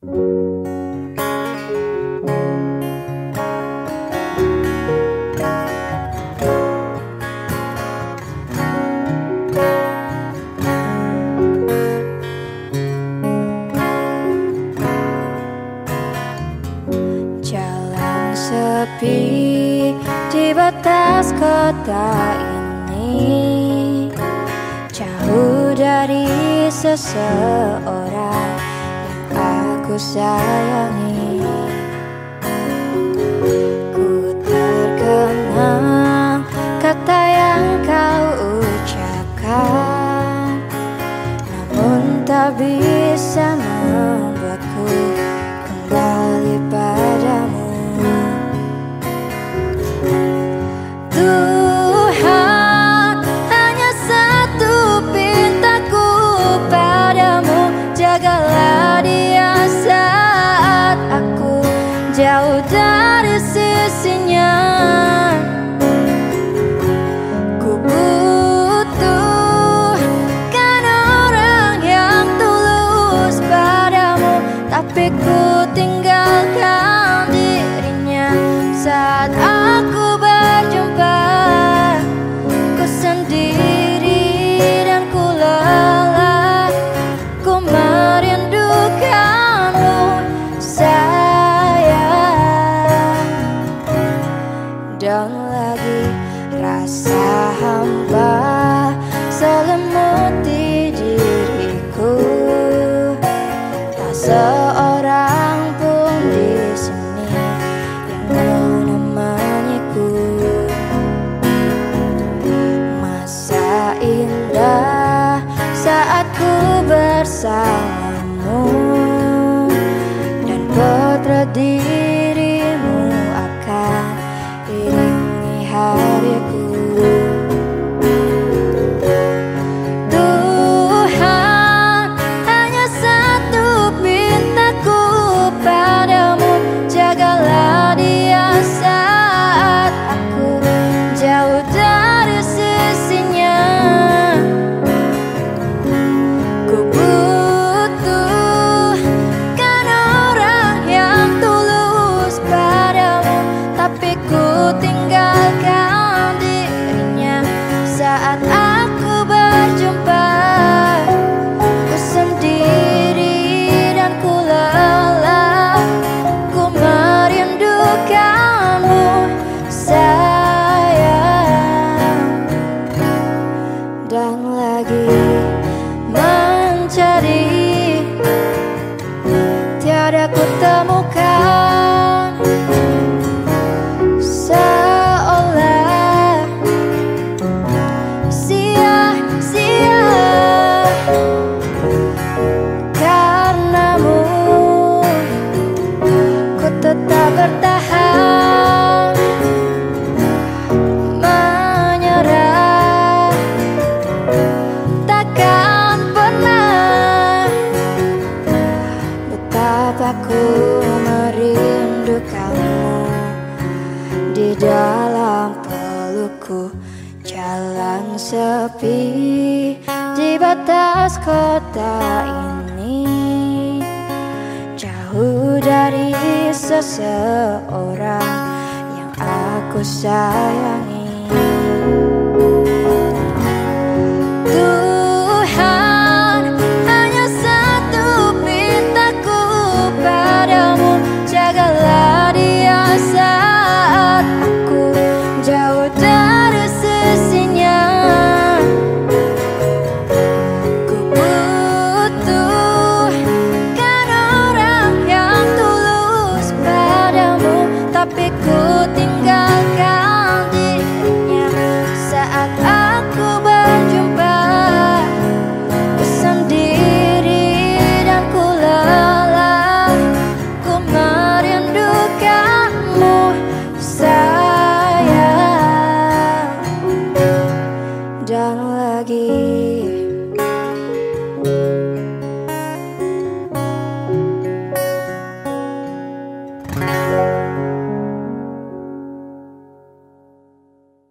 sepi di batas kota ini. Jauh dari seseorang. 多想要你 jauh dari sisinya. Ku butuhkan orang yang tulus padamu Tapi ku menyelimuti diriku. Tak seorang pun di sini yang menemaniku Masa indah saat ku bersama betapa merindukanmu Di dalam pelukku jalan sepi Di batas kota ini. Jauh dari seseorang yang aku sayangi.